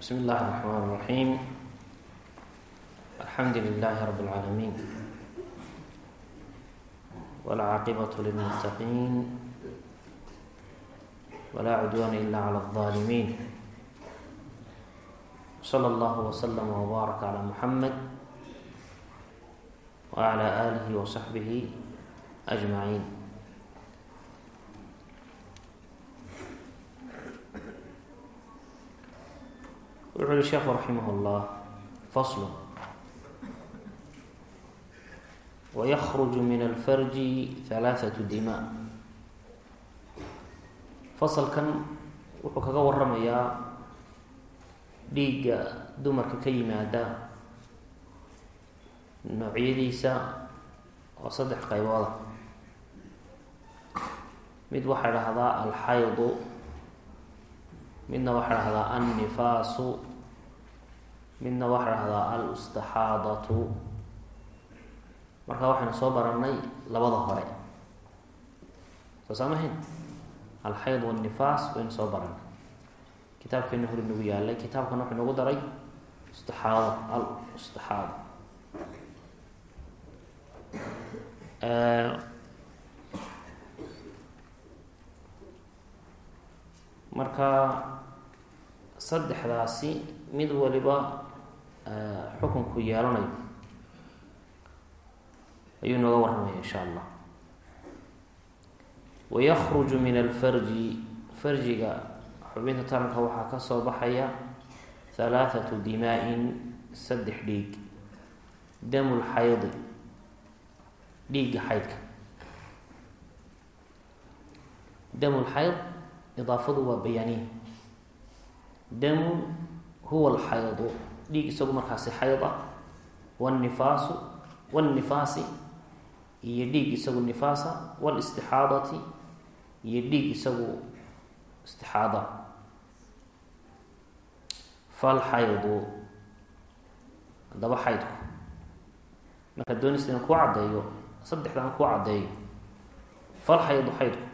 بسم الله الرحمن الرحيم الحمد لله رب العالمين والعاقبة للمتقين ولا عدوان إلا على الظالمين صلى الله وسلم وبارك على محمد وعلى آله وصحبه أجمعين wuxu uhi sheekhu raximah اllah fasl wayakruju min alfarji halaaثatu dima. Fasalkan wuxuu kaga waramayaa dhiigga dumarka ka yimaada noocyadiisa oo saddex qaybooda mid waxaa dhahdaa alxaydu midna waxaa dhahdaa annifaasu midna waxaa dhahdaa al-istaxaadatu marka waxaynu soo baranay labada hore. Soo saamahayn alxayd walnifaas baynu soo baranay kitaabkeena hor inagu yaalay kitaabkan wuxuu inagu daray istixaado al istixaado marka saddexdaasi mid waliba xukunku yeelanayo ayuu nooga warramaya insha allah. Wayakruju min alfarji farjiga xubinta taranka waxaa ka soo baxaya halaathatu dimaa-in saddex dhiig. Damu lxaydi dhiigga xaydka. Damu lxayd idaafadu waa bayaaniya damun huwa alxaydu dhiig isagu markaasi xayd ah wannifaasu wannifaasi iyo dhiig isagu nifaasa walistixaadati iyo dhiig isagu istixaada. Falxaydu haddaba xaydku. Markaa doonaysa inaan kuu caddeeyo saddexdaan kuu caddeeyo falxaydu xaydku.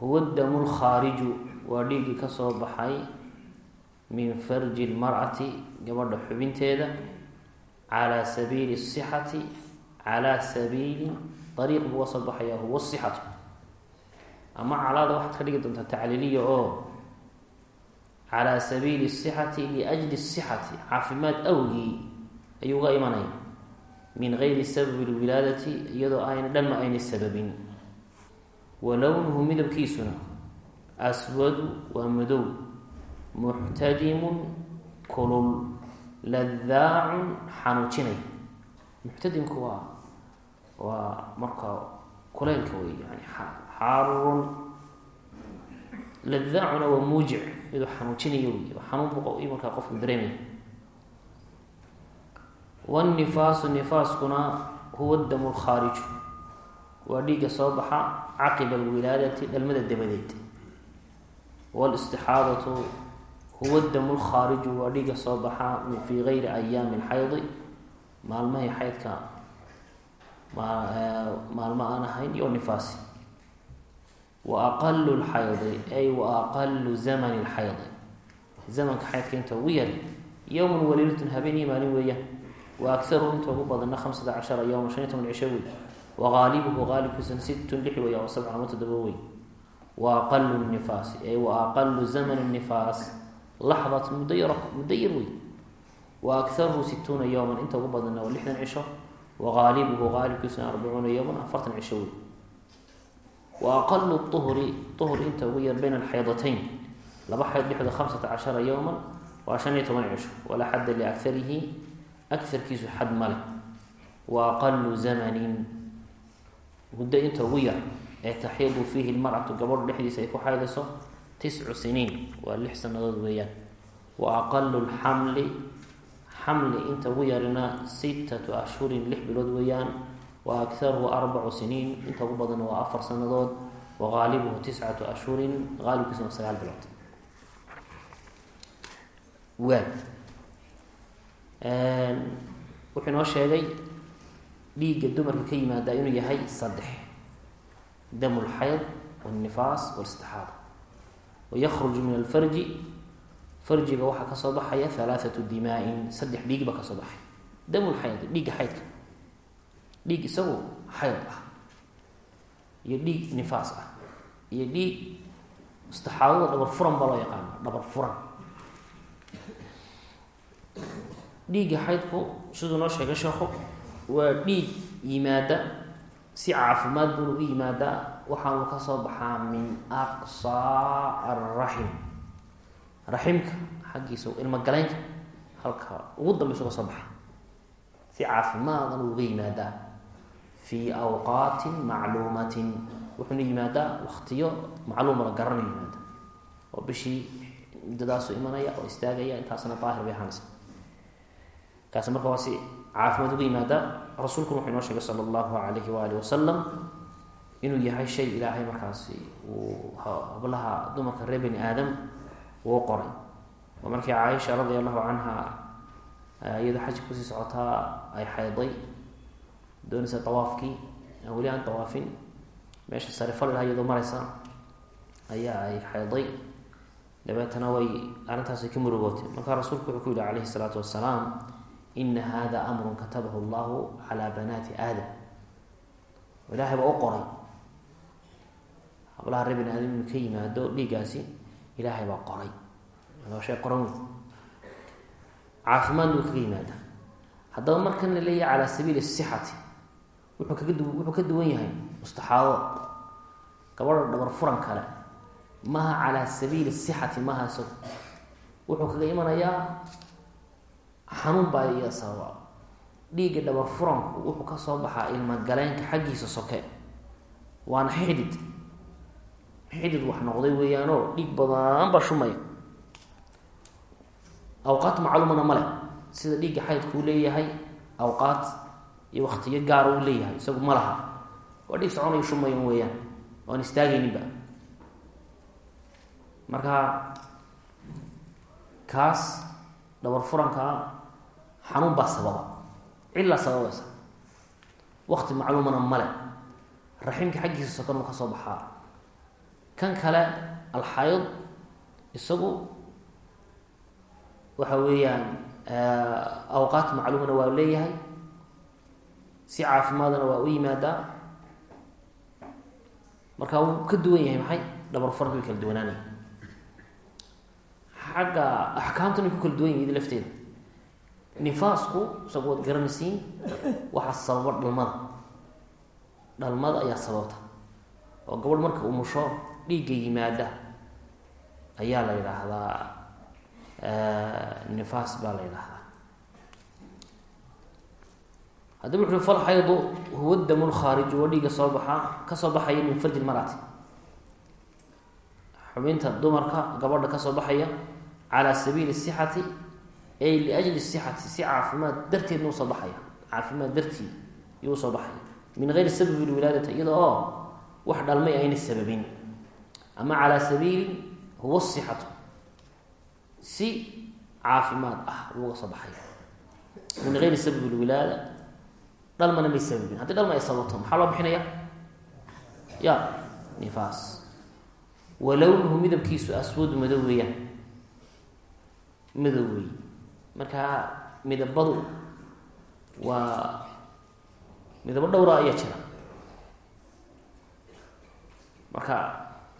Huwa damu lkhaariju waa dhiiggii ka soo baxay min farji lmar'ati gabadha xubinteeda calaa sabiili sixati calaa sabiili dariiq buu ga soo baxayaa huwa sixatu. Ama calaada waxaad ka dhigi doontaa tacliiliya oo calaa sabiili sixati liajli sixati caafimaad awgii ayuu ga imanaya min gayri sababi lwilaadati iyadoo ayna dhanma ayna sababin. Wa lownuhu midabkiisuna aswadu waa madow muxtadimun kulul ladaacun xanuujinay. Muxtadimku waa waa markaa kuleylka wey yani xaarun ladaacuna waa muujic miduu xanuujinayo wey xanuun markaa qofku dareemaya wannifaasu nifaaskuna huwa damu lkhaariju waa dhiigga soo baxa caqiba alwilaadati dhalmada dabadeed. Wlistixaadatu huwa damu lkhaariju waa dhiigga soo baxa fii gayri ayaami lxaydi maalmahay xaydka maalmo aan ahayn iyo nifaasi. Wa aqalu lxaydi ay wa aqalu zamani lxaydi. Zamanka xaydka inta ugu yari yowman waliilatun habeen iyo maalin weeyaan. Wa akaruhu inta ugu badana khamsata cashara yowma shan iyo toban cisho wey wagaalibuhu gaalibkiisuna sittun lix wey oo sabcan ama toddoba wey wa aqalu nifaasi ay wa aqalu zamani nifaas laxdat muddo yar muddo yar wey wa akaruhu situuna yowman inta ugu badana waa lixdan cisho wagaalibuhu gaalibkiisuna arbacuuna yowman afartan cisho wey wa aqalu uhri uhr inta ugu yar bayna alxaydatayn laba xayd dhexda khamsata cashara yowman waa shan iyo toban cisho. Walaa xadda liakarihi akarkiisu xad male wa aqalu zamanin muddo inta ugu yar ee taxiidu fiihi lmar'atu gabadhu dhexdiisa ay ku xaydayso tiscu siniin waa lix sanadood weeyaan wa aqalu lxamli xamli inta ugu yarina sittatu ashhurin lix bilood weeyaan wa akaruhu arbacu siniin inta ugu badanna waa afar sanadood wa gaalibuhu tiscatu ashhurin gaalibkiisuna waa sagaal bilood waa wuxuu inoo sheegay dhiigga dumarka ka yimaada inuu yahay saddex dam lxayd wاnifaas wاlistixaada wayakruju min alfarji farjiga waxaa ka soo baxaya halaathatu dimaa-in saddex dhiig baa ka soo baxay damul xayd dhiigga xaydka dhiig isagu xayd ah iyo dhiig nifaas ah iyo dhiig mustaxaadada dhabar furan baa loo yaqaana dhabar furan dhiigga xaydku siduu noo sheegay sheekhu waa dhiig yimaada si caafimaad buuna u yimaadaa waxaanu ka soo baxaa min aqsaa araxim raximka xaggiisa ilmogaleynka halka ugu dambeysa ka soo baxa si caafimaadana uga yimaadaa fii awqaatin macluumatin. Wuxuuna yimaadaa waktiyo macluuma la garanayo yimaada oo bishii muddadaasu imanaya oo istaagaya intaasna daahir bay ahaanaysa. Kaasi marka waa si caafimaad uga yimaada rasuulkuna wuxuu inoo sheegay sala allahu alayhi waalihi wasalam inuu yahay shay ilaahay markaasi uu hablaha dumarka reer bani aadam uu qoray. Oo markii caaisha radia allahu canha iyadoo xajka ku sii socotaa ay xayday doonaysa tawaafkii aan weli aan tawaafin meesha sare fal laha iyadoo mareysa ayaa ay xayday. Dabeetana way arrintaasay ka murugootay. Markaa rasuulku wuxuu ku yihi calayhi salaatu wasalaam ina hada amrun katabahu llahu calaa banaati aadam. Ilaahay baa u qoray hablaha reer bani aadam ka yimaado dhiiggaasi ilaahay baa qoray. Waa shay qoran wey caafimaadna uu kaga yimaada haddaba markan la leeyahay calaa sabiili sixati wuxuu kaga du wuxuu ka duwan yahay mustaxaado. Gabadha dhabar furan kale maaha calaa sabiili sixati maaha wuxuu kaga imanayaa xanuun baa iya sababa. Dhiigga dhabar furanku wuxuu ka soo baxaa ilmagaleenka xaggiisa soke waana xidid xidid wax noqday weeyaanoo dhiig badan baa shumaya awqaad macluumana male sida dhiigga xaydkuu leeyahay awqaad iyo waktiyo gaara uu leeyahay isagu ma laha. Waa dhiig soconayo shumayan weeyaan oan istaagayninba. Marka kaas dhabar furankaa xanuun baa sababa. Cillaa sababaysa wakti macluumana male raximka xaggiisa sokan uu ka soo baxaa kan kale alxayd isagu waxa weeyaan awqaat macluumana waa leeyahay si caafimaadana waa u yimaadaa. Marka wuu ka duwan yahay maxay? Dhabar way kala duwanaanaya xagga axkaamtuna ku kala duwan yahi lafteeda. Nifaasku isagu waad garanaysiin waxaa sababa dhalmada. Dhalmada ayaa sababta. Oo gabadh marka umusho dhiigga yimaada ayaa la yidhaahdaa nifaas baa la yidhaahdaa. Haddaba wuxu ui falxaydu huwa damu lkhaariju waa dhiigga soo baxa ka soo baxaya min farji lmarati xubinta dumarka gabadha ka soo baxaya calaa sabiili sixati ay liajli sixati si caafimaad darteedna u soo baxaya. Caafimaad dartii iyuu u soo baxaya. Min geyri sababi lwilaadati iyada oo wax dhalmay ayna sababin ama calaa sabiili huwa sixatu. Si caafimaad ah uga soo baxaya. Min geyri sababi lwilaada dhalmana may sababin. Haddii dhalma ay sababto maxaa loo bixinaya? Ya nifaas. Walownuhu midabkiisu aswadu madow weeyaan. Madow wey markaa midabadu waa midabo dhowra ayaa jira. Marka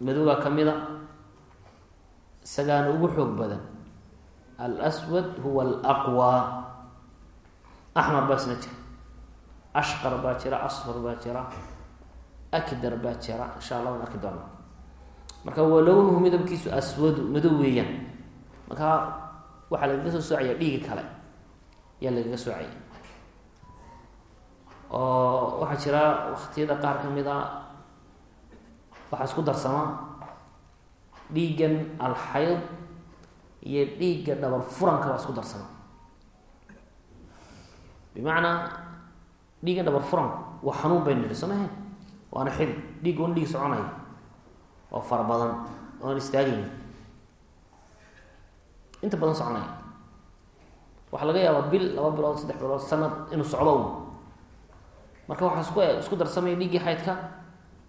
madowgaa ka mida. Isagaana ugu xoog badan. Alswad huwa alaqwa. Axmar baa isna jira. Ashqar baa jira. Asfar baa jira. Akdar baa jira. Insha allah waan arki doonaa marka walownuhu midabkiisu aswadu madow weeyaan. Marka waxaa lagaga soo soocaya dhiigi kale. Ayaa lagaga soocaya oo waxaa jira waktiyada qaar ka mid a waxaa isku darsama dhiiggan alxayd iyo dhiigga dhabar furanka baa isku darsama. Bimacnaa dhiiggan dhabar furanku waa xanuun baynu nidhi soo mahayn waana xidid dhiig wan dhiig soconaya. Oo fara badan oan istaagayni inta badan soconaya. Waxaa laga yaabaa bil laba bilood saddex bilood sanad inuu socdo marka waxaa isku isku darsamaya dhiiggii xaydka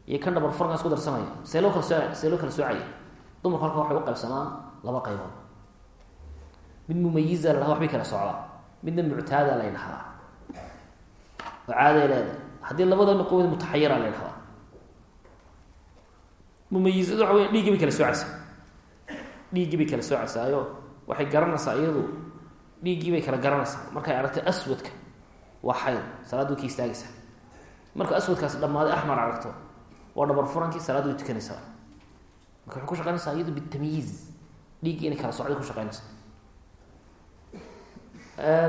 iyo kan dhabar furanka isku darsamaya see loo kala soo see loo kala soocaya dumarku halka waxay u qaybsamaan laba qaybood. Mid mumayiza la dhahda waxbay kala socdaa. Midna muctaada la ydhahdaa oo caaday leedahay. Haddii labada noqon wed mutaxayira la ydhahdaa mumayizadu waxa weya dhiiggii bay kala soocaysaa dhiiggii bay kala soocaysaayo waxay garanaysaa iyadu dhiiggii bay kala garanaysaa. Markay aragto aswadka waa xayd salaad ka istaagaysaa. Marka aswadkaasi dhammaaday axmar aragto waa dhabar furankii salaad way tukanaysaa. Marka waxay ku shaqeynaysaa iyadu bitamyiiz dhiiggii inay kala socday ku shaqeynaysaa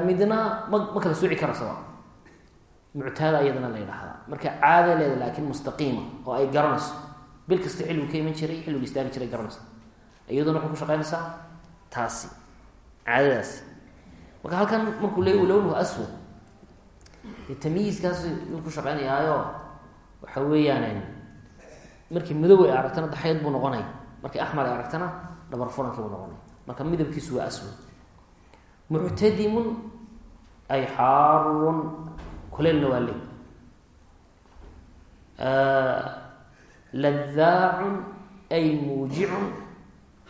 midna ma ma kala sooci karasaba muctaada iyadana la yidhaahdaa. Marka caada leeda laakiin mustaqiima oo ay garanayso. Bil kasta xilligu ka iman jiray xilligu istaagi jiray garanaysa. Iyaduna waxay ku shaqeynaysaa taasi caadadaasi marka halkan markuu leey lownuhu aswad tamyiiskaas yuu ku shaqeynayaayo waxa weeyaan markii madow ay aragtana daxayd buu noqonaya markii axmar ay aragtana dhabar furankii buu noqonaya marka midabkiisu waa aswad. Muctadimun ay xaarun kuleelna waa leey ladaacun ay muujicun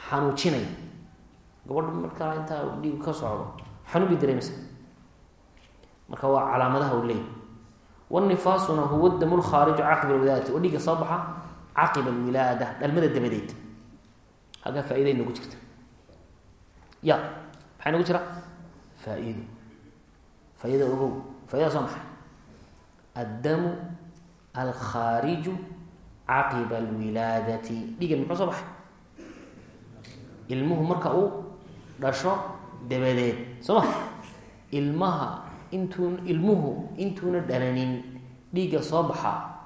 xanuujinaya gabadha markaa intaa dhiigu ka socdo xanuun bay dareemaysa. Marka waa calaamadaha u leey. Wanifaasuna huwa damu lkhaariju caqiba alwilaadati oo dhiigga soo baxa caqiba alwilaada dhalmada dabadeed halkaa faa-iday nagu jirta ya maxaa nagu jira faa-ido faa-ida ogow faa-idada soo maxay addamu alkhaariju caqiba alwilaadati dhiiggan muxuu soo baxay ilmuhu marka uu dhasho dabadeed soo ma ilmaha intuu ilmuhu intuuna dhalanin dhiigga soo baxaa ay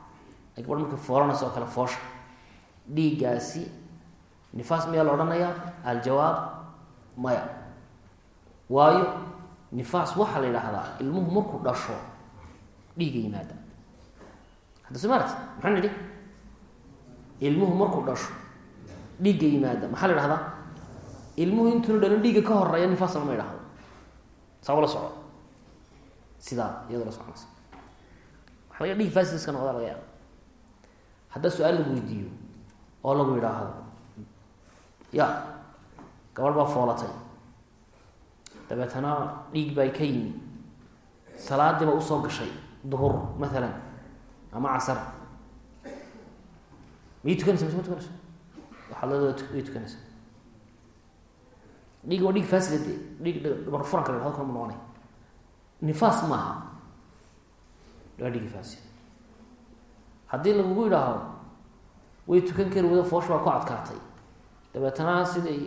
gabadh markay foolanayso oo kale foosha dhiiggaasi nifaas miyaa la odhanayaa? Aljawaab maya. Waayo nifaas waxaa la yidhaahdaa ilmuhu markuu dhasho dhiigga yimaada. Hadda soo maaragti maxaa nidhi ilmuhu markuu dhasho dhiigga yimaada. Maxaa la idhahdaa ilmuhu intuuna dhalin dhiigga ka horreeya nifaas lama idhahdo saaba la soco sidaa iyadoo la soconaysa waxa laga dhigi fasidska noqda laga yaaba haddaa su'aal lagu weydiiyo oo lagu yidhaahdo. Ya gabadh baa foolatay. Dabeetana dhiig baa ka yimi. Salaadiiba u soo gashay duhur maalan ama casar. Miyay tukanaysa mise ma tukanayso waxaad leedaa way tukanaysa. Dhiig waa dhiig faasida de dhiig dhabar furanka la hado kale mu noqonay. Nifaas maaha. Waa dhigi fasid haddii lagugu yidhaaho way tukan kari wada foosh baa ku adkaatay. Dabeetana siday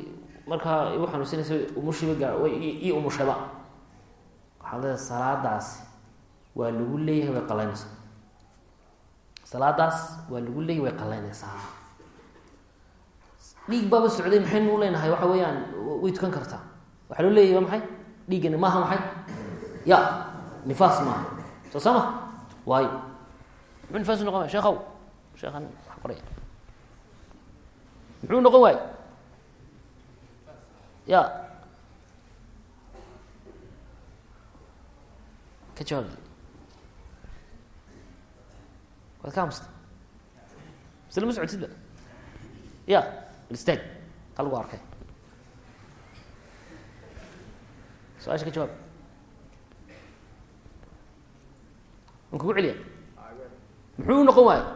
markaa igu xanuunsanaysa umushiba gaa ii umushaba. Waxaad leedahay salaadaasi waa lagu leeyahay way qalaynaysaa salaadaas waa lagu leeyahay way qalaynaysaa. Dhiig baaba socday maxaynu leenahay? Waxa weeyaan way tukan kartaa. Waxaa loo leeyahy waa maxay? Dhiiggani maaha maxay? Ya nifaas maaha. Soo sama waayo muxuu nifaas noqon waay sheekhow sheekhan wax qoraya muxuu noqon waay ya ka jawaab waad ka hamusta masle ma socotidba ya istaag ka lagu arkay su'aasha ka jawaab an kugu celiya muxuu u noqon waayo?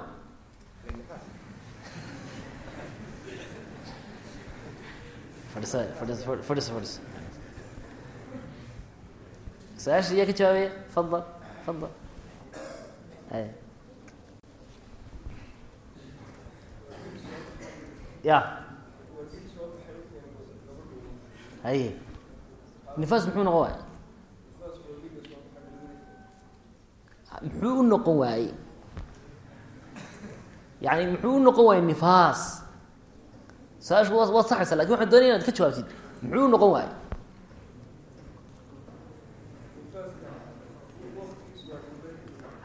Fadhis fadhisa su'aasha iyaa ka jawaabaya fadal fadal ya haye nifaas muxuu noqon waaye? Muxuu u noqon waaye yani muxuu u noqon waaye nifaas su'aashu wa waad saxaysa laakiin waxaan doonaya inaad ka jawaabtid muxuu u noqon waaye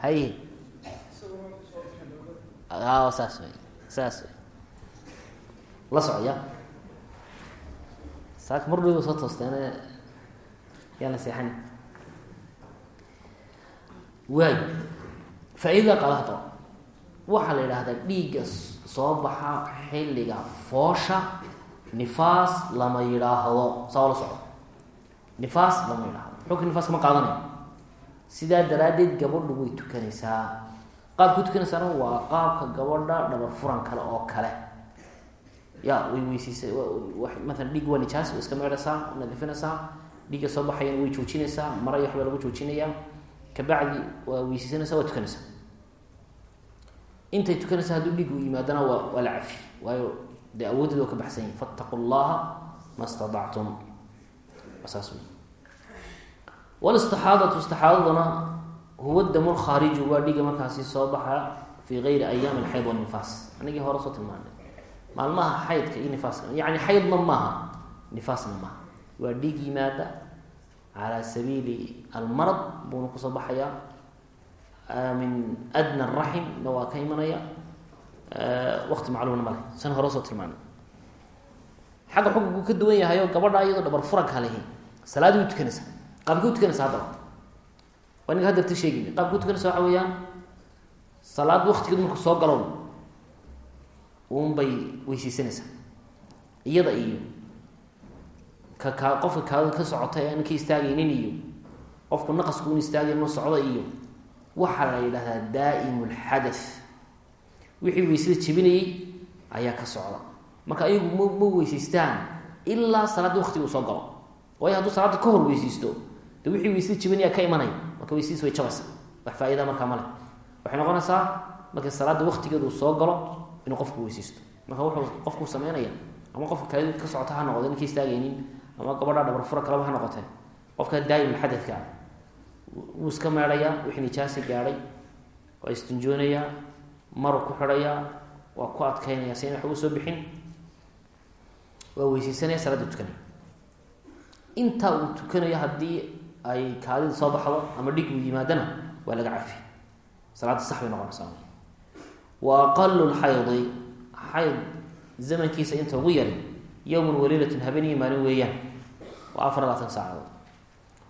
haye saas wey saas wey la socya saaka mar soo toosteene yaan la seexan waay faa-idada qadahdo waxaa la yidhaahdaa dhiigga soo baxa xilliga foosha nifaas lama yidhaahdo. Saa la soco nifaas lama idhahdo xukunka nifaas kama qaadanayo sidaa daraaddeed gabadhu way tukanaysaa. Qaabka u tukanaysaana waa qaabka gabadha dhabar furan kale oo kale. Ya way weysiisa maalan dhiig waa nijaas way iska meedhaysaa nadiifinaysaa. Dhiigga soo baxayana way joojinaysaa. Mara iyo waxbaa lagu joojinayaa kabacdi waa weyseysanaysaa waa tukanaysaa intay tukanaysaa hadduu dhiig u yimaadana waa la cafi waayo dee awooddeed waa ka baxsan yahi fattaqu llaha ma wey wlistixaadatu istixaadaduna huwa damu lkhaariju waa dhiga markaasi soo baxa fii gayri ayaami alxayd wanifaas anigii hore soo tilmaanay. Maalmaha xaydka iyo nifaaska yani xaydna maaha nifaasna maaha. Waa dhiig yimaada calaa sabiili almarad buuna ku soo baxaya min adna raxim na waa ka imanaya waqti macluumna male san hore soo tilmaanay xagga xukunku ka duwan yahayo gabadha iyadoo dhabar furanka lehi salaadii way tukanaysaa qaabkay u tukanaysa haddaba waa ninka hadeerta sheegayna qaabka u tukanaysa waxa weeyaan salaad waktigeedu marku soo galow uun bay weyseysanaysaa iyada iyo ka kaa qofka kaada ka socota ee ka istaagaynin iyo qofku naqasku un istaagay socda iyo waxaa la yidhahdaa daa'im lxadath wixii weysada jebinayay ayaa ka socda. Marka ayagu ma ma weyseystaan ilaa salaadda waktiga uu soo galo. Waayo hadduu salaadda ka hor weyseysto de wixii weysada jebinaya ka imanaya marka weysadiis way jabaysa wax faa-ida markaa male waxay noqonaysaa markii salaadda waktigeedu soo galo inuu qofku weyseysto marka wuxuu qofku sameynaya ama qofka kale ka socota ha noqdo in ka istaagaynin ama gabadha dhabar fura kaleba ha noqotee qofka daa'im xadadka wuu iska meedhayaa wixii nijaasa gaadhay waa istinjoonayaa maru ku xidhayaa waa ku adkaynaya. Si ina waxba soo bixin. Waa weyseysanaya salaada tukanaya intaa uu tukanayo haddii ay kaadida soo baxdo ama dhig uu yimaadana waa laga cafi salaadda sax bay noqonaysaa. Wa aqalu lxaydi xayd zamankiisa inta ugu yari yowmun waliilatun habeniyo maalin weeyaan. Waa afar labaatan saacadood.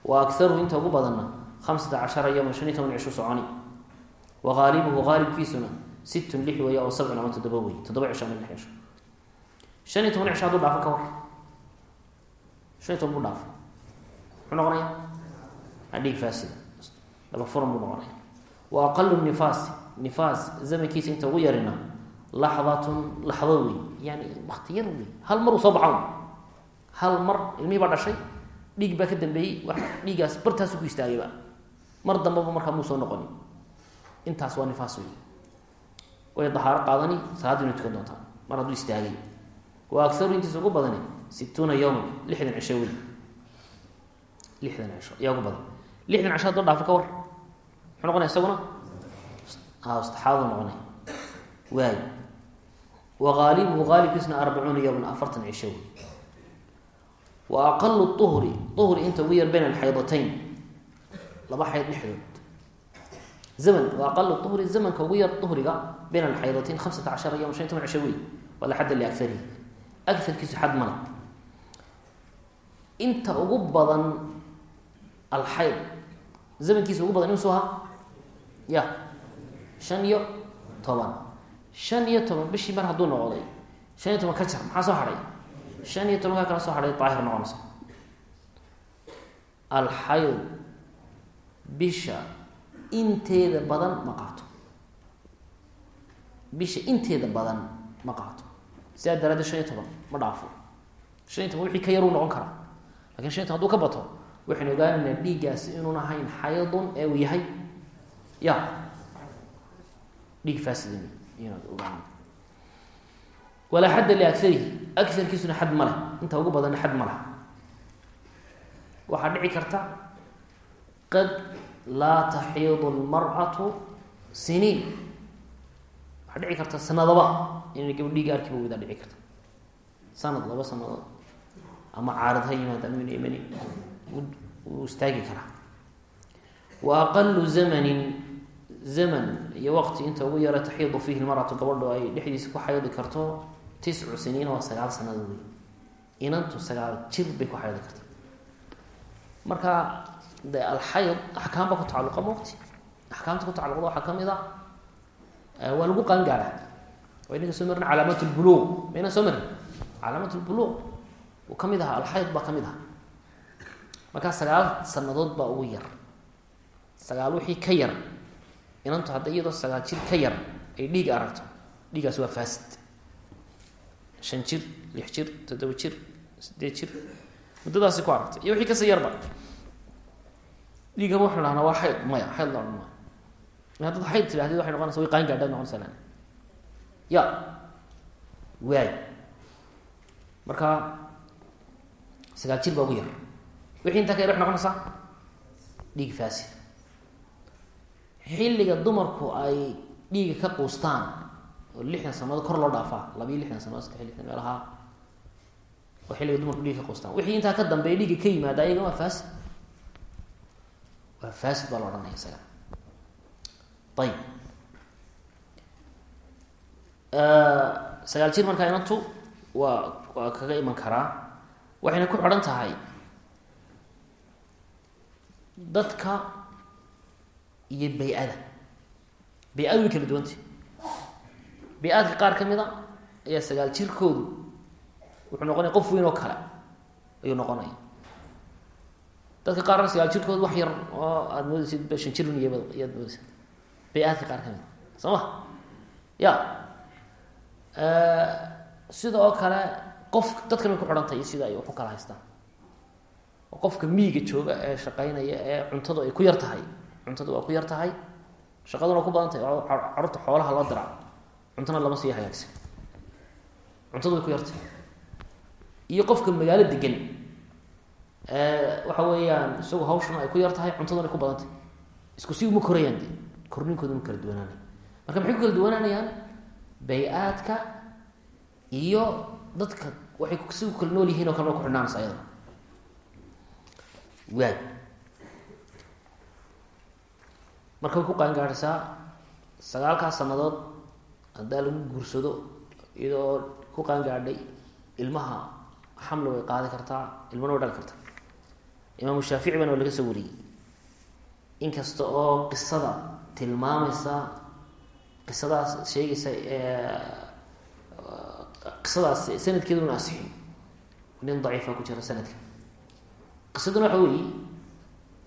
Wa akaruhu inta ugu badanna hamsata cashara yowman shan iyo toban cisho soconi wa haalibuhu haalibkiisuna sittun lix weeya oo sabcun ama toddoba wey toddoba cisho ama lix cisho shan iyo toban cisho hadduu dhaafo ka war shan iyo toban buu dhaafo muxuu noqonaya adhiig faasida laba furan buu noqonaya wa aqalu nifaasi nifaas zamankiisa inta ugu yarina laxdatun laxdo wey yani wakti yar mar dambaba markaa muu soo noqoni. Intaas waa nifaas wey way dahaaro qaadani salaaddiina tukan doontaa mar hadduu istaagay. Wa akaru intiisa ugu badani situuna yowman lixdan cisho wey lixdan cisho ayaa ugu badan. Lixdan cisho haddoo dhaafo ka war muxuu noqonaya isaguna? Istixaadadu noqonaya. Waay. Wa haalibuhu haalibkiisna arbacuuna yowman afartan cisho wey wa aqalu uhri uhri inta ugu yar bayna alxaydatayn laba xayd dhexdood zaman wa aqalu uhri zamanka ugu yar uhriga bayna alxaydatayn hamsata cashara yowman shan iyo toban cisho wey wala xadda liakarihi agarkiisu xad male inta ugu badan alxayd zamankiisa ugu badan imsuu ahaa ya. Shan iyo toban. Shan iyo toban bishii mar hadduu noqday. Shan iyo toban ka jar maxaa soo hadhay shan iyo tobankaa kala soo hadhay daahir noqonaysa. Alxayd bisha inteeda badan ma qaato. Bisha inteeda badan ma qaato. Sidaa daraaddeed shan iyo toban ma dhaafo. Shan iyo toban wixii ka yaruu noqon karaa. Lakin shan iyo toban haduu ka bato waxaynu ogaanaynaa dhiiggaasi inuun ahayn xaydun ee uu yahay. Ya dhiig faasida inaad ogaan walaa xadda liakarihi agarkiisuna xad ma leh. Inta ugu badanna xad ma leh. Waxaa dhici karta qad laa taxiidu lmar'atu siniin. Waxaa dhici karta sanadaba inay gaba dhiiga arkiba weydaa dhici karta. Sanad laba sanadood ama caarad ha yimaada ama imani wuu istaagi wa aqalu zamanin zaman iyo waqti inta ugu yara taxiidu fiihi lmaratu gabadho ay dhexdiisa ku xaydi karto tiscu siniina waa sagaal sanadood wey inantu sagaal jir ku xaydi karta. Marka de alxayd axkaam baa ku tacaluqa mawqti. Axkaamta ku tacaluqda waxaa ka mid a waa lagu qaangaara waa inaga soo marna calaamat lbuluuq mayna soo marin calaamat lbuluuq uu ka mid ahaa alxayd baa ka mid aha markaa sagaal sanadood baa ugu yar. Sagaal wixii ka yar. Inantu hadda iyadoo sagaal jir ka yar ay dhiig aragto. Dhiigaas waa faasid shan jir lix jir toddoba jir sideed jir. Muddadaasi ku aragtay. Iyo wixii ka sii yarba dhiigaba waxanu dhahnaa waa xayd maya xayd la odhan maayo haddaad xayd tidhahdid waxay noqonaysa way qaan gaadhaad noqonaysa lan ya waay. Marka sagaal jir baa ugu yar. Wixii intaa ka yar waxay noqonaysaa dhiig faasid xilliga dumarku ay dhiiga ka quustaan oo lixdan sanadood kor loo dhaafaa labiyo lixdan sanadood saddex lixdan meelaha oo xilliga dumarku dhiiga ka quustaan. Wixii intaa ka dambeeya dhiiga ka yimaada ayaga waa faasid waa faasid baa la odhanaya isaga. Ayib sagaal jir markaa inantu waa waa kaga iman karaa. Waxayna ku xidhan tahay dadka iyo bay-ada bay-adu way kala duwantay bay-aadka qaar ka mid a ayaa sagaal jirkoodu wuxuu noqonaya qof weyn oo kale ayuu noqonaya dadka qaarna sagaal jirkoodu wax yar oo aada moodeysid shan jir iy ayaad moodeysa bay-aadka qaar ka mid soo ma? Ya. Sida oo kale qof dadkan way ku xidhantahay iyo sida ay wax u kala haystaan qofka miiga jooga ee shaqeynaya ee cuntadu ay ku yar tahay. Cuntadu waa ku yar tahay. Shaqaduna ku badan tahay carruurta xoolaha loo dira. Cuntona lama sii hagaagsan. Cuntadu way ku yartahay iyo qofka magaalo degan waxa weeyaan isagu hawshuna ay ku yar tahay cuntaduna ay ku badan tahay isku si uma korayaan de korninkooda uma kala duwanaanay. Marka maxay ku kala duwanaanayaan? Bay-aadka iyo dadka waxay si kala nool yihiin oo kale ku xidhnaanaysa ayadana waay marka way ku qaangaadhaysaa sagaalkaas sanadood haddaa lagu guursado iyadoo ku qaangaadhay ilmaha xamli way qaadi kartaa ilmana way dhali kartaa imaamu shaafici bana waa laga soo wariyey. Inkasta oo qisada tilmaamaysa qisadaas sheegaysa qisadaas sanadkeeduna asixin. Nin daciifa ku jira sanadka. Qisaduna waxa weeye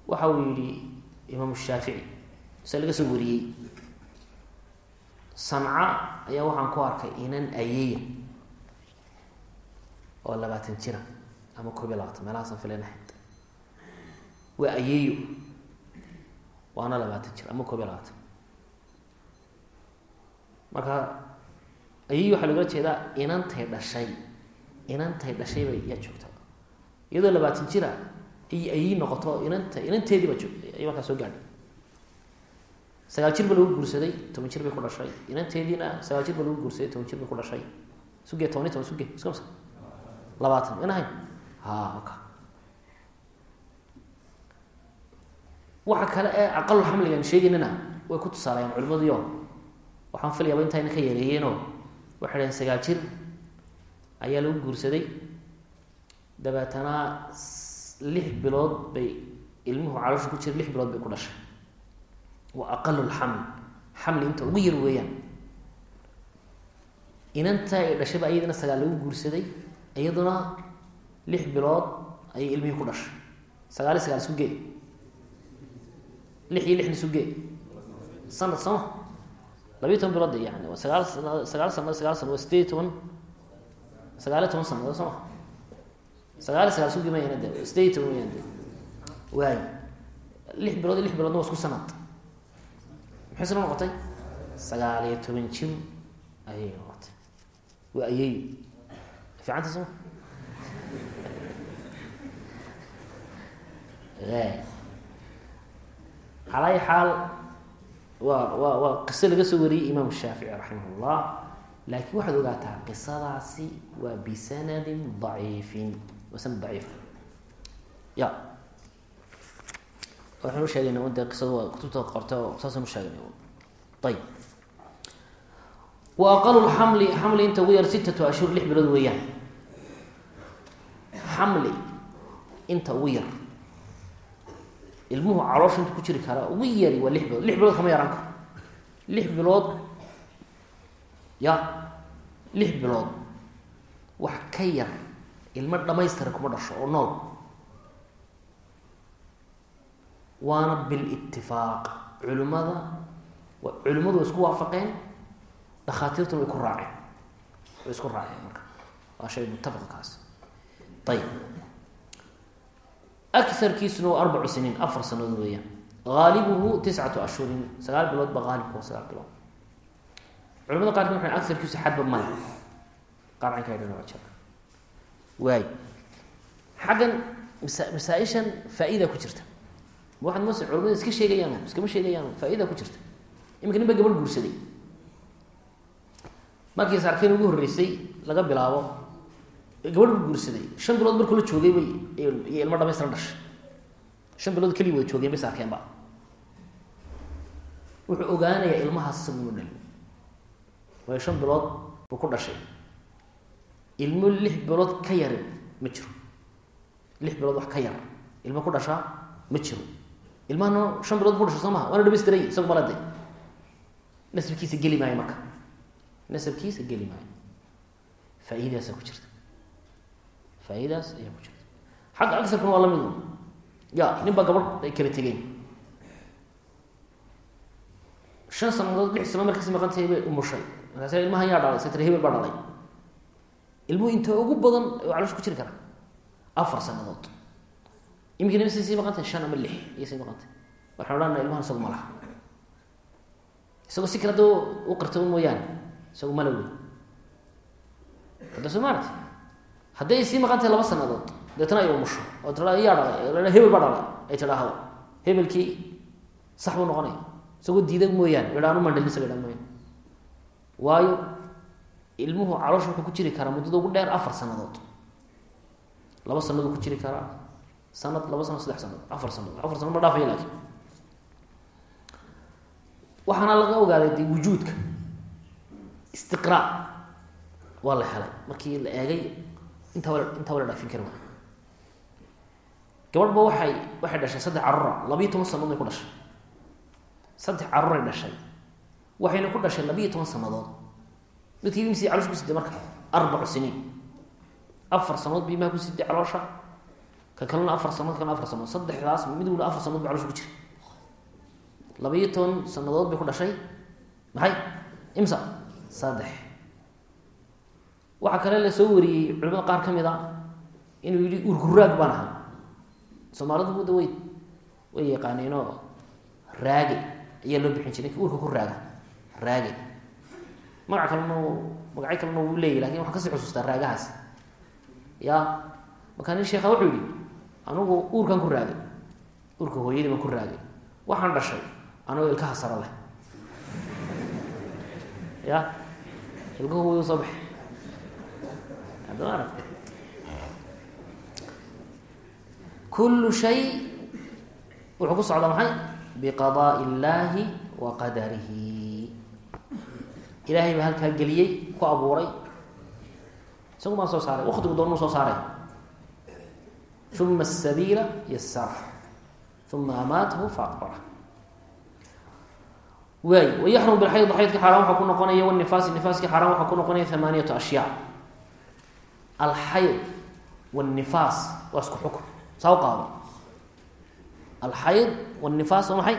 waxa uu yihi imaamu shaafici se laga soo wariyey. Sanca ayaa waxaan ku arkay inan ayeeya oo labaatan jira ama koob iyo labaatan meelahaasan filanahayd waa ayeeyo waana labaatan jir ama koob iyo labaatan marka ayeeyo waxaa logala jeedaa inantay dhashay inantay dhashay bay yaa joogta iyadoo labaatan jira ay ayey noqoto inanta inanteediiba joog ay markaa soo gaadhay sagaal jir ba lagu guursaday toban jir bay ku dhashay inanteediina sagaal jir ba lagu guursaday toban jir bay ku dhashay suge tobani toban suge. Iska labaatan min ahayn ha oka waxa kale ee aqalul xamligaan sheegaynana way ku tusaaleeyaan culimadiio waxaan filayaaba intayna ka yareeyeenoo waxay dhaheen sagaal jir ayaa lagu guursaday. Dabeetana lix bilood bay ilmuhu caloosha ku jira lix bilood bay ku dhashay. Wa aqalu lxaml xamli inta ugu yar weeyaan. Inanta ay dhashayba iyadana sagaal lagu guursaday iyaduna lix bilood ayay ilmihii ku dhashay. Sagaali sagaal isku gee lix iyo lixna isu gee sanad sooma labiiy toban bilood yani waa sagaal sagaal sanad sagaal sanad waa sideed toban. Sagaaliyo toban sanadood sooma sagaaliyo sagaal isku gemayana de sideed toban waay lix bilood iyo lix biloodna waa isku sanad. Maxay sino noqotay? Sagaal iyo toban jir ayay noqotay. Waa ayeeyo fiicanta soma calaa ay xaal waa waa waa qiso laga soo wariyey imaamu shaafici raximah laakiin waxaad ogaataa qisadaasi waa bisanadin daciifin. Waa daciif. Ya. Waxaan u sheegayna un dee qisada waa kutubta qorta oo u sheeganay ayib wa xamli inta ugu yar sittatu ashhur lix bilood weeyaan. Xamli inta ugu yar ilmuhu caloosha intu ku jiri karaa ugu yari waa lix bilood. Lix bilood kama yaraan karo lix bilood ya lix bilood. Wax ka yar ilmo dhamaystira kuma dhasho oo nool. Waana bilitifaaq culimmada culimmadu way isku waafaqeen dhakhaatiirtuna way ku raaceen. Way isku raaceen marka. Waa shay muttafaq kaas ayib akarkiisuna waa arbacu siniin afar sanadood weeyaan haalibuhu tiscatu ashhurin sagaal bilood ba haalibku waa sagaal bilood culamada qaarkood waxay akarkiisu xadba male qaar caynka dhan waa jira waay xaggan masa masaa-ishan faa-ida ku jirta waxaad mase culamada iska sheegayaan iskama sheegayaan faa-ida ku jirta iminka nin ba gabadh guursaday markii saarkeen ugu horreysay laga bilaabo gabadh bu guursaday shan bilood markuu la joogay bay iyo ilmo dhamaystiran dhashay shan bilood keliya wada joogeen bay saarkeenba wuxuu ogaanayaa ilmahaas isagu inu dhali waayo shan bilood buu ku dhashay ilmo lix bilood ka yarin ma jiro lix bilood wax ka yar ilmo ku dhashaa ma jiro ilmahana shan bilood bu ku dhashay soo maha waana dhamaystiray isagu malade nasabkiisa geli maayo marka nasabkiisa geli maayo faa-iidaasaa ku jirta faa-iidaas ayaa ku jirta xagga agsarkuna waa la mid ya nin baa gabadh ay kala tegeen shan sanadood lix sano markasi maqantahay bay umushay markaas ilmahan yaa dhalay satr hebel baa dhalay ilmuhu inta ugu badan oo ku jiri kara afar sanadood imika nima sii maqantahay shan ama lix iyo sii maqantay waxaan odhanaa ilmahan isagu ma laha isagoo si kale da u qarta un mooyaane isagu mala wey hadda soo maarata hadday sii maqan tahay laba sanadood deetna ay umusho oo yaa dhalay hebel baa dhalay ay tidhaahdo hebelkii sax buu noqonaya isagoo diida mooyaane idhaanu mandhalin isaga idhaa mooyaane. Waayo ilmuhu caloosha wuxuu ku jiri karaa muddada ugu dheer afar sanadood laba sanaduu ku jiri karaa sanad laba sanad saddex sanad afar sanadood afar sanad ma dhaafaya laakiin. Waxaana laga ogaaday de wujuudka. Istiqraa waa la helay. Markii la eegay intaa wa intaa waa la dhaafin kari waay. Gabadhba waxay waxay dhashay saddex carura labiiyo toban sanadood bay ku dhashay. Saddex caruray dhashay. Waxayna ku dhashay labiiyo toban sanadood midkii imsi caloosha ku siday marka arbacu siniin. Afar sanadood ba imaha ku siday caloosha. Ka kalena afar sanadood ka kalena afar sanadood saddexdaas mid waliba afar sanadood ba caloosha ku jira labayo toban sanadood bay ku dhashay. Maxay? Imsa. Saddex waxaa kale la soo wariyey culimada qaar ka mid a inuu yihi urkuraag baan ahay soomaalidu mudda way way yaqaaneenoo raage. Ayaa loo bixin jiray urka ku raaga. Raage. Magac kalena magacyo kalena wuu leeyahy laakiin waxaan ka sii xusuustaa raagahaas. Ya markaa nin sheekha wuxuu yihi anugu uurkan ku raagay uurka hooyadii baan ku raagay waxaan dhashay anagoo ilkaha saro leh. Ya ilkahu way soo baxay arag kullu shay wuxuu ku socdaa maxay biqadaa'i illaahi wa qadarihi ilaahay baa halkaa geliyey ku abuuray isagu maa soo saaray waktigu doonuu soo saaray uma asabiila yasara uma amaatahu faaqbara waay wayaxrumu bilxayd xaydka xaaraan waxaa ku noqonaya wanifaasi nifaaska xaaraan waxaa ku noqonaya amaaniyatu ashyaa alxayd wanifaas waa isku xukun. Saa u qaado. Alxayd wanifaas waa maxay?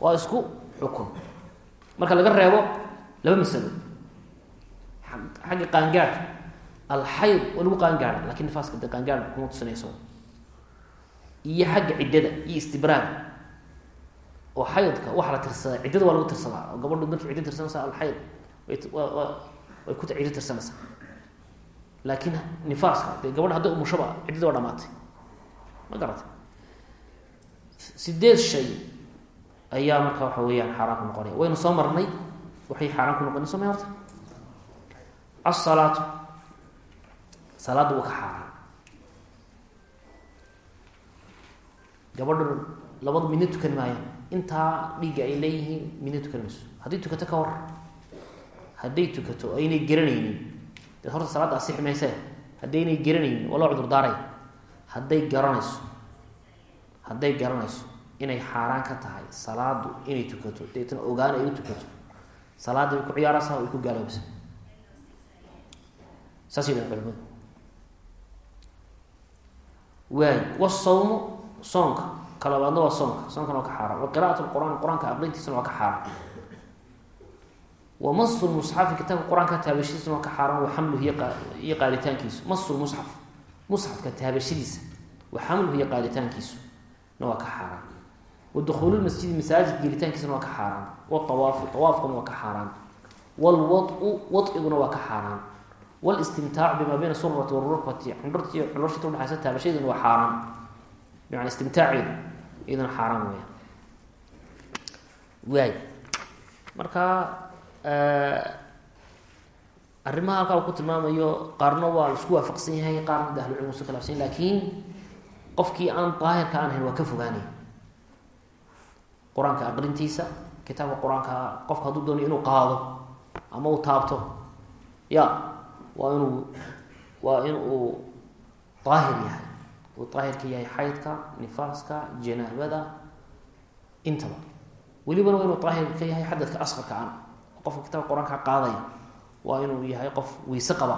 Waa isku xukun. Marka laga reebo laba masalo. Xagga qaangaadhka alxayd waa lagu qaangaadha laakiin nifaaska de qaangaadh kuma tusinayso. Iyo xagga ciddada iyo istibraaga oo xaydka waxa la tirsadaa ciddada waa lagu tirsadaa oo gabadhu markii ciddo tirsanaysa alxayd way ku ciddo tirsanaysaa laakiin nifaaska dee gabadha hadday umushaba ciddada waa dhamaatay ma garatay sideed shay ayaa marka waxa weeyaan xaaraan ku noqonaya. Waynu soo marnay waxay xaaraan ku noqonay soo may horta. Asalaatu salaadda waa ka xaaraan gabadhu labadu midna tukan maayaan. Intaa dhiigga ay leeyihiin midna tukan mayso hadday tukato ka hor hadday tukato aynay garanaynin dee horta salaadda asixi maysee. Haddaynay garanaynin waa loo cudur daaray. Hadday garanayso hadday garanayso inay xaaraan ka tahay salaadu inay tukato deetna ogaan ay u tukato. Salaadda way ku ciyaaraysaa way ku gaaloobaysaa saas yidhaha culimadu waay wasawmu soonka. Ka labaadna waa soonka. Soonkana waa ka xaaraan. Wa qira'at lqur'aan qur'aanka aqrintiisana waa ka xaaraan wa masu musxafi kitaabka qur'aanka taabashadiisana waa ka xaaraan wa xamluhu iyo qaaditaankiisu. Masu musxaf musxafka taabashadiisa wa xamluhu iyo qaaditaankiisu na waa ka xaaraan. Wa dukhuulu masjidi masaajid gelitaankiisana waa ka xaaraan. Waawaafu awaafkuna waa ka xaaraan. Wlwau waiguna waa ka xaaraan. Walistimtaacu bimaa bayna surati warukbati cundurti cundurshita udhexaysa taabashadeeduna waa xaaraan. Bimana istimtaaceedu marka arrimaha halkaa ku tilmaamayo qaarna waa la isku waafaqsan yahay qaarna de ahlucilm su khilaafsan yahy lakiin qofkii aan daahirka aan hayn waa ka fogaanay. Qur'aanka aqrintiisa kitaabka qur'aanka qofka hadduu doonayo inuu qaado ama uu taabto ya waa inuu waa in uu daahir yahay. Uu daahirka yahay xaydka nifaaska janaabada intaba. Welibana waa inuu daahir ka yahay xadadka asqarka an qofka kitaabka qur'aanka qaadaya waa inuu yahay qof weyse qaba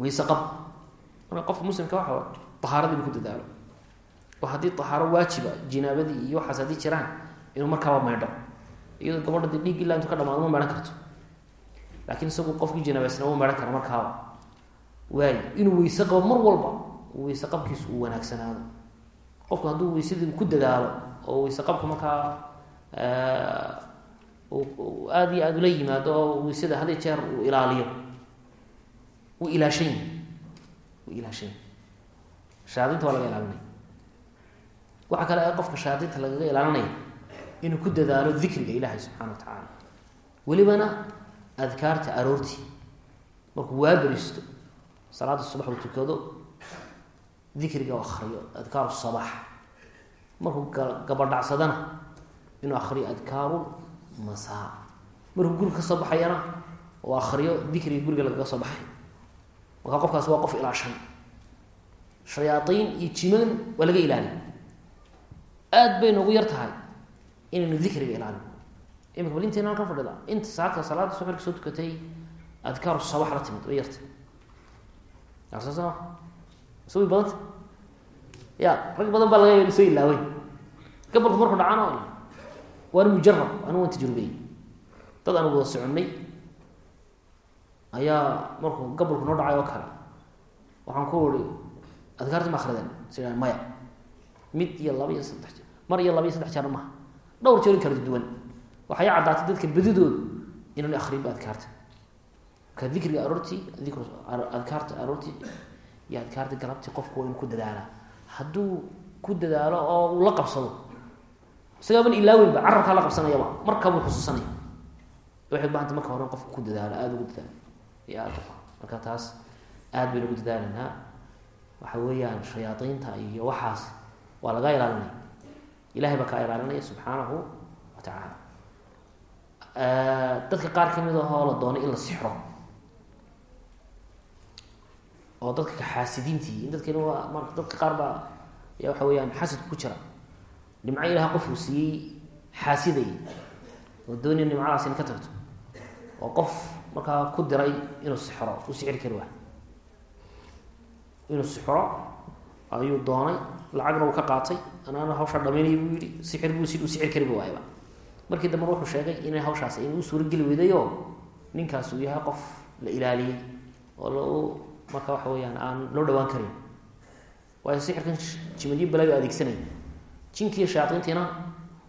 weyse qab. Marka qofka muslimka waxa ahaaradii ku dadaalo. Oo haddii ahaaro waajiba jinaabadii iyo waxaas jiraan inuu markaaba maydho iyadoo gabadha de dhiig ilaa intu ka dhamaado ma mehan karto. Laakiin isagu qofkii jinaabaysna ma mehan kara markaaba. Waay inuu weyse qabo mar walba weyse qabkiisu uu wanaagsanaado. Qofku hadduu weysadii ku dadaalo oo weyse qabka markaa aada iyo aada ula yimaado oo weysada had jeer uu ilaaliyo. Uu ilaashan uu ilaashan shaadinta waa laga ilaalinaya waxaa kale ee qofka shaadinta lagaga ilaalinaya inuu ku dadaalo dikriga ilaahay subxana wa tacaala welibana adkaarta aroortii markuu waaberisto salaada subax uu tukado dikriga u akriyo adkaaru sabax markuu gabadhacsadana inuu akriyo adkaaru masaa. Markuu guriga ka soo baxayana uu akriyo dikriga guriga lagaga soo baxay. Markaa qofkaas waa qof ilaashan. Shayaaiin iyo jiman waa laga ilaaliy aad bay noogu yar tahay inaynu dikriga ilaalino imika bal intayna halkan fadhida inta saaka salaada subax marka soo tukatay adkaaru sabax la timid way yartay arsasama so way badanta ya rag badan baa laga soo ilaaway gabalku markuu dhacaan waana mujarab anigu waan tajrubeyey dad aan wada soconnay ayaa markuu gabalku noo dhacay oo kale waxaan ku uri adkaarti ma akrideen sia maya mid iyo laba iyo saddex jeer mar iyo laba iyo saddex jeer maha. Dhowr jeerin kala duwan. Waxay caddaatay dadka badidoodu inaan akrinba adkaarta. Marka dikriga aroortii dikr adkaarta aroortii iyo adkaarta galabtii qofku waa inu ku dadaalaa hadduu ku dadaalo oo uu la qabsado isagaaban ilaaweynba carabkaa la qabsanayaba markaabuu xusuusanaya waxay ubahanta marka hore qofka ku dadaalo aada ugu dadaalo. Iyo marka taas aada baynu ugu dadaalanaa waxa weeyaan shayaadiinta iyo waxaas waa laga ilaalinaya ilahay baa kaa ilaalinaya subxaanahu wa tacaala. Dadka qaar ka mid ahoo la doonay in la sixro. Oo dadka kaxaasidiintii in dadkani waa dadka qaar baa ya waxa weyaan xasidka ku jira nimco ilaha qofuu siiyey xaasidayay oo doonaya nimcadaas in ka tagto oo qof markaa ku diray inuu sixro u sixri kari waay inuu sixro ayuu doonay lacagna uu ka qaatay anaana hawshaa dhamaynaya buu yihi sixir buu si u sixir kariba waayba markii dambena wuxuu sheegay inay hawshaas in u suurageli weydayo ninkaas uu yahay qof la ilaaliyey oo la marka waxa weyaan aan loo dhawaan karin. Waayo sixirkan jimadyo balaayo adeegsanaya jinkiiyo shayaaiintiina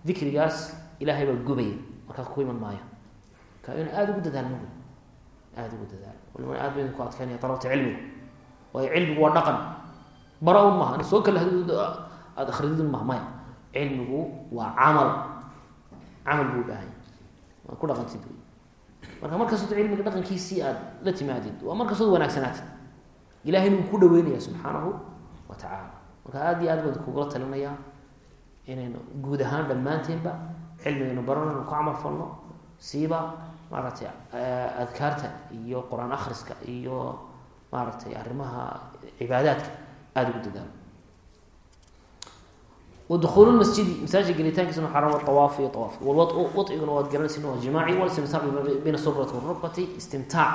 dikrigaas ilaahay baa gubaya. Markaas ku iman maayo. Marka inu aada ugu dadaalno aada ugu dadaalo walibana aad baynu ku adkeynaya dalabta cilmiga. Waayo cilmigu waa dhaqan. Bara un maha soo kale aada akrididun maha maya. Cilmigu waa camal. Camal buu baahanya waa ku dhaqantid wy marka markastood cilmiga dhaqankiisii aada la timaadid waa markastood wanaagsanaatid. Ilahayna wuu ku dhaweynaya subxaanahu wa tacaala. Marka aada iyo aad baan kugula talinayaa inaynu guud ahaan dhammaanteenba cilmigaynu barano inu ku camal falno siiba maaragtay adkaarta iyo qur'aan akhriska iyo maaragtay arrimaha cibaadaadka aada ugu dadaalo wadukhuulu masjidi masaajid gelitaankiisuna xaram awaaf iyo awaaf waiguna waad garanaysin waa jimaaci walistimtaac bayna surati warukbati istimtaac.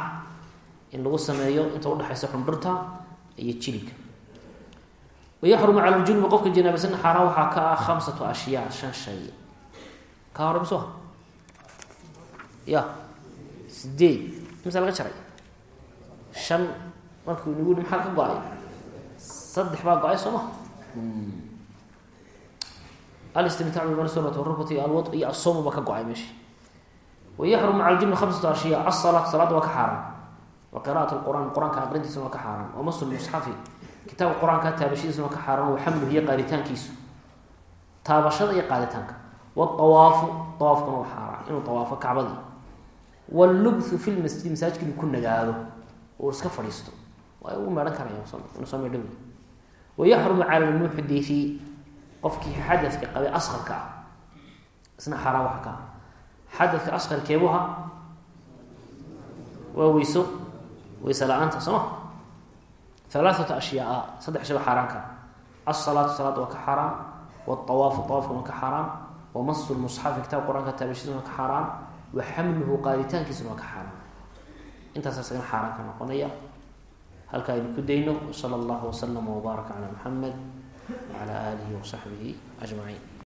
In lagu sameeyo inta udhexaysa xundhurta iyo jilibka wayaxrumu cala ljunubi qofka janaabasana xaaraan waxaa ka ah khamsatu ashyaa shan shay ka hore miso ya sideed imisa laga jaray shan markuu yihi maxaa ka go'ay saddex baa go'ay soo ma alistimtaac bilmansurat rukbati alwad iyo asoomu baa ka go'ay meesha wayaxrumu cala ljubni khamsatu ashyaa asalaat salaada waa ka xaaraan wa qira'at lqur'aan qur'aanka waa ka xaaraan musxafi kitaabka qur'aanka taabashadiisuna waa ka xaaraan wa xamluhu iyo qaaditaankiisu. Taabashada iyo qaaditaanka. Waawaafu awaafkuna waa xaaraan inuu awaafo kacbadii. Wallubthu fi lmasjid masaajidka inuu ku nagaado oo iska fadhiisto. Waa ugu meedhan karaya soo meedhan wayaxrumu cala lmuxdithi qofkii xadadka qabay asqarka ah. Isna xaaraan waxa ka ah. Xadadka asqarkeebuha waa weyso weyse la'aanta soo ma alaaatu ashyaaa saddex shaba xaaraanka asalaatu salaada waa ka xaaraan waawaafu awaafkuna waa ka xaaraan wamasu lmusxafi kitaabka qur'aanka taabashadiisuna ka xaaraan wa xamluhu qaaditaankiisuna waa ka xaaraan intaas asagana xaaraan ka noqonaya halka aynu ku dayno sala allahu waslama wbaaraka calaa muxamed wacala aalihi wasaxbihi ajmaciin